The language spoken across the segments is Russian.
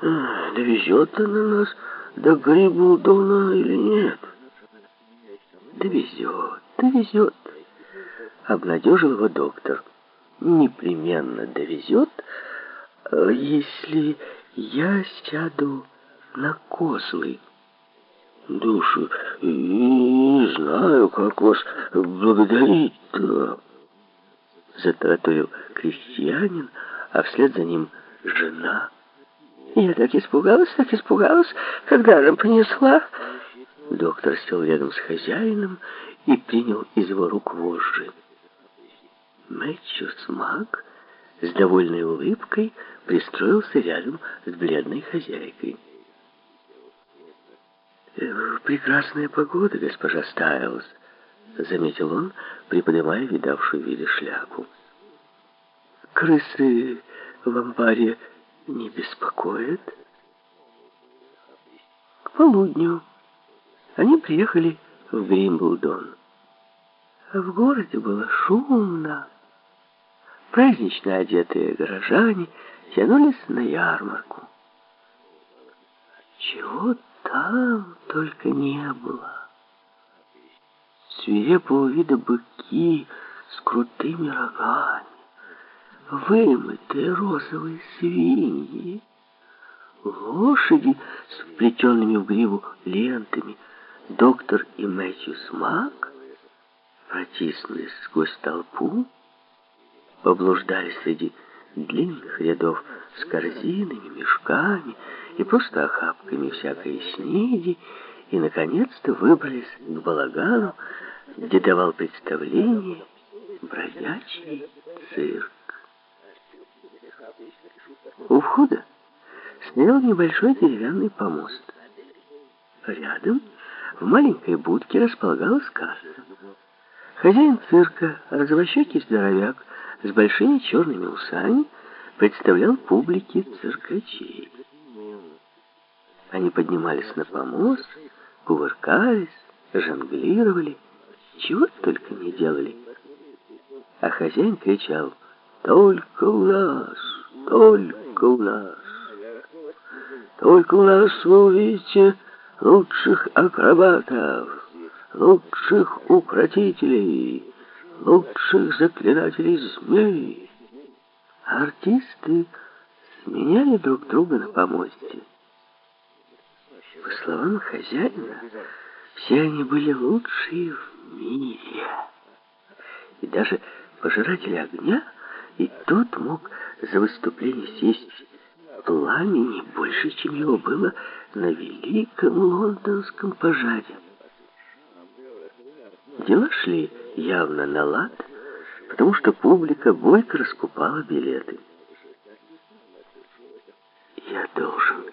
довезет она нас до Грибулдона или нет? Довезет, довезет, обнадежил его доктор. Непременно довезет, если я сяду на козлы. Души, не знаю, как вас благодарить-то. Затараторил крестьянин, а вслед за ним жена. Я так испугалась, так испугалась, когда она понесла. Доктор сел рядом с хозяином и принял из его рук вожжи. Мэтью Смак с довольной улыбкой пристроился рядом с бледной хозяйкой. «Э, «Прекрасная погода, госпожа Стайлз», — заметил он, приподнимая видавшую виды шляпу. «Крысы в амбаре не беспокоят?» К полудню они приехали в Гримблдон. В городе было шумно. Празднично одетые горожане тянулись на ярмарку. Чего там только не было. Свирепого вида быки с крутыми рогами, вымытые розовые свиньи, лошади с вплетенными в гриву лентами, доктор и Мэтью Смак протиснулись сквозь толпу, поблуждали среди длинных рядов с корзинами, мешками и просто охапками всякой снеди, и, наконец-то, выбрались к балагану, где давал представление бродячий цирк. У входа стоял небольшой деревянный помост. Рядом в маленькой будке располагалась касса. Хозяин цирка, развощекий здоровяк, с большими черными усами представлял публике циркачей. Они поднимались на помост, кувыркались, жонглировали, чего только не делали. А хозяин кричал «Только у нас! Только у нас! Только у нас вы увидите лучших акробатов, лучших укротителей!» лучших заклинателей змей. Артисты сменяли друг друга на помосте. По словам хозяина, все они были лучшие в мире. И даже пожиратель огня, и тот мог за выступление съесть пламени больше, чем его было на великом лондонском пожаре. Дела шли явно на лад, потому что публика бойко раскупала билеты. «Я должен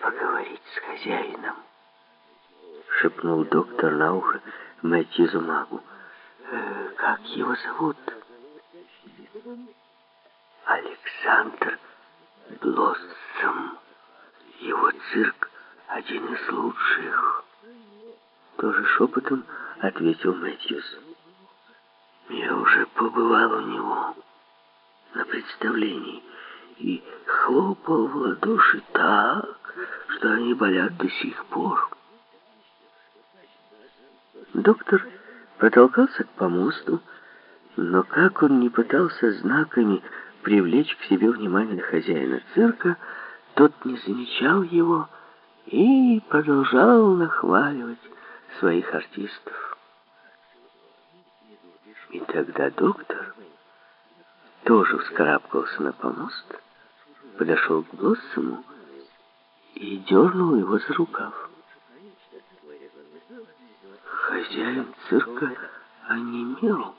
поговорить с хозяином», — шепнул доктор на ухо Мэтью Зумагу. «Э, «Как его зовут?» «Александр Блоссом. Его цирк один из лучших». Тоже шепотом ответил Мэтьюс. Я уже побывал у него на представлении и хлопал в ладоши так, что они болят до сих пор. Доктор протолкался к помосту, но как он не пытался знаками привлечь к себе внимание хозяина цирка, тот не замечал его и продолжал нахваливать своих артистов. И тогда доктор тоже вскарабкался на помост, подошел к Блоссому и дернул его за рукав. Хозяин цирка онемел,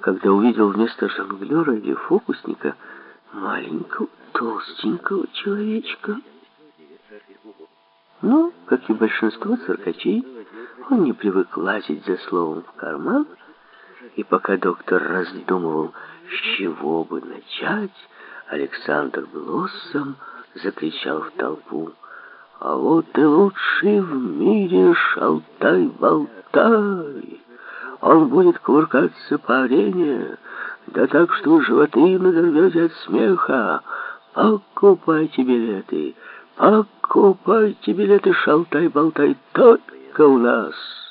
когда увидел вместо жонглера или фокусника маленького толстенького человечка. Но, как и большинство циркачей, он не привык лазить за словом в карман, и пока доктор раздумывал, с чего бы начать, Александр Блоссом закричал в толпу. «А вот и лучший в мире шалтай-болтай! Он будет кувыркаться по арене, да так, что животы надорвете от смеха. Покупайте билеты, покупайте билеты, шалтай-болтай, только у нас».